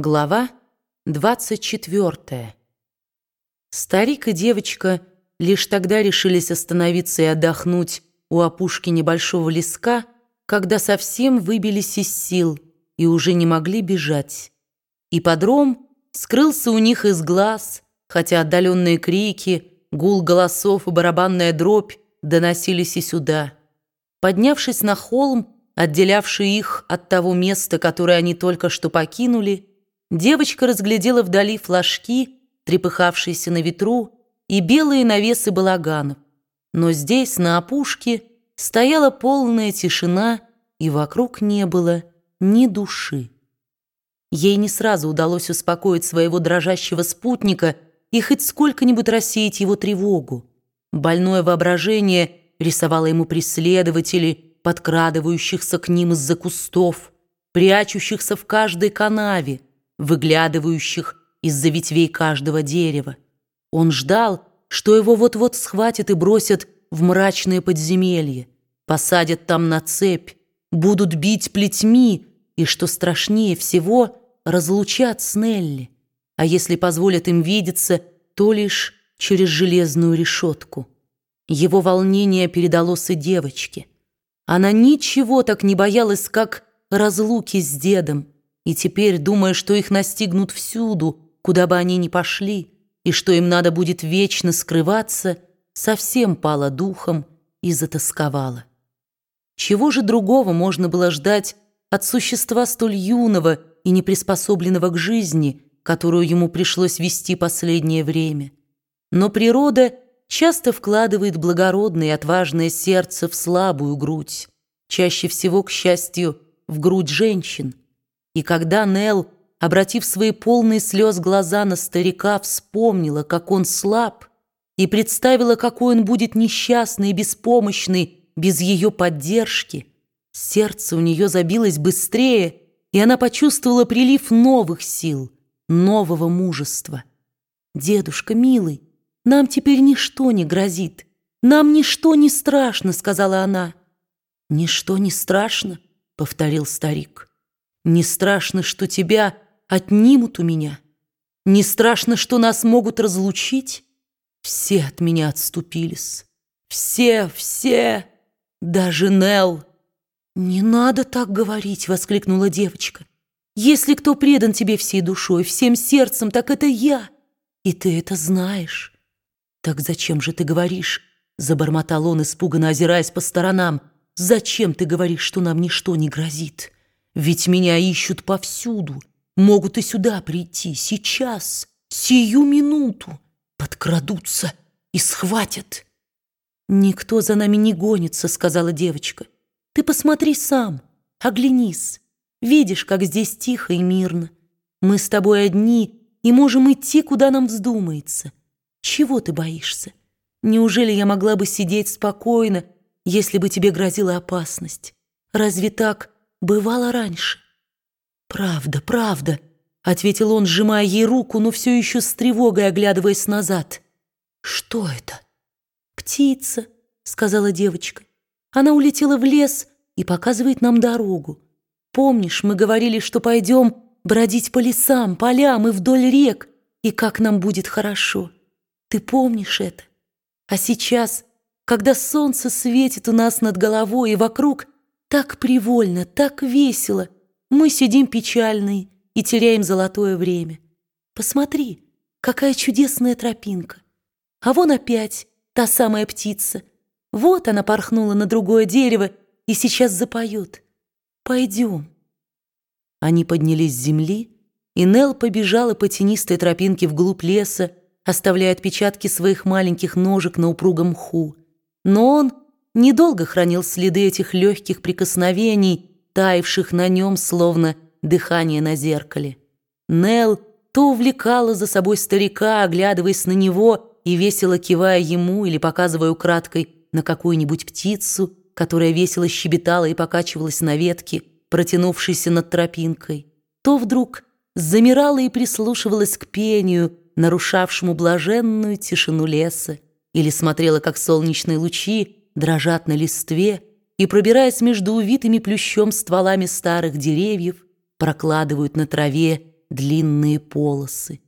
Глава 24. Старик и девочка лишь тогда решились остановиться и отдохнуть у опушки небольшого леска, когда совсем выбились из сил и уже не могли бежать. И подром скрылся у них из глаз, хотя отдаленные крики, гул голосов и барабанная дробь доносились и сюда. Поднявшись на холм, отделявший их от того места, которое они только что покинули, Девочка разглядела вдали флажки, трепыхавшиеся на ветру, и белые навесы балаганов. Но здесь, на опушке, стояла полная тишина, и вокруг не было ни души. Ей не сразу удалось успокоить своего дрожащего спутника и хоть сколько-нибудь рассеять его тревогу. Больное воображение рисовало ему преследователей, подкрадывающихся к ним из-за кустов, прячущихся в каждой канаве, выглядывающих из-за ветвей каждого дерева. Он ждал, что его вот-вот схватят и бросят в мрачное подземелье, посадят там на цепь, будут бить плетьми и, что страшнее всего, разлучат с Нелли, а если позволят им видеться, то лишь через железную решетку. Его волнение передалось и девочке. Она ничего так не боялась, как разлуки с дедом, и теперь, думая, что их настигнут всюду, куда бы они ни пошли, и что им надо будет вечно скрываться, совсем пала духом и затасковала. Чего же другого можно было ждать от существа столь юного и неприспособленного к жизни, которую ему пришлось вести последнее время? Но природа часто вкладывает благородное и отважное сердце в слабую грудь, чаще всего, к счастью, в грудь женщин, и когда Нел, обратив свои полные слез глаза на старика, вспомнила, как он слаб, и представила, какой он будет несчастный и беспомощный без ее поддержки, сердце у нее забилось быстрее, и она почувствовала прилив новых сил, нового мужества. «Дедушка, милый, нам теперь ничто не грозит, нам ничто не страшно», — сказала она. «Ничто не страшно», — повторил старик. Не страшно, что тебя отнимут у меня? Не страшно, что нас могут разлучить? Все от меня отступились. Все, все, даже Нел. «Не надо так говорить!» — воскликнула девочка. «Если кто предан тебе всей душой, всем сердцем, так это я, и ты это знаешь». «Так зачем же ты говоришь?» — забормотал он, испуганно озираясь по сторонам. «Зачем ты говоришь, что нам ничто не грозит?» Ведь меня ищут повсюду, могут и сюда прийти, сейчас, сию минуту, подкрадутся и схватят. «Никто за нами не гонится», — сказала девочка. «Ты посмотри сам, оглянись. Видишь, как здесь тихо и мирно. Мы с тобой одни и можем идти, куда нам вздумается. Чего ты боишься? Неужели я могла бы сидеть спокойно, если бы тебе грозила опасность? Разве так бывало раньше. «Правда, правда», — ответил он, сжимая ей руку, но все еще с тревогой оглядываясь назад. «Что это?» «Птица», — сказала девочка. «Она улетела в лес и показывает нам дорогу. Помнишь, мы говорили, что пойдем бродить по лесам, полям и вдоль рек, и как нам будет хорошо. Ты помнишь это? А сейчас, когда солнце светит у нас над головой и вокруг — так привольно, так весело. Мы сидим печальные и теряем золотое время. Посмотри, какая чудесная тропинка. А вон опять та самая птица. Вот она порхнула на другое дерево и сейчас запоет. Пойдем. Они поднялись с земли, и Нел побежала по тенистой тропинке вглубь леса, оставляя отпечатки своих маленьких ножек на упругом мху. Но он недолго хранил следы этих легких прикосновений, таявших на нем, словно дыхание на зеркале. Нел то увлекала за собой старика, оглядываясь на него и весело кивая ему или показывая украдкой на какую-нибудь птицу, которая весело щебетала и покачивалась на ветке, протянувшейся над тропинкой, то вдруг замирала и прислушивалась к пению, нарушавшему блаженную тишину леса, или смотрела, как солнечные лучи дрожат на листве и, пробираясь между увитыми плющом стволами старых деревьев, прокладывают на траве длинные полосы.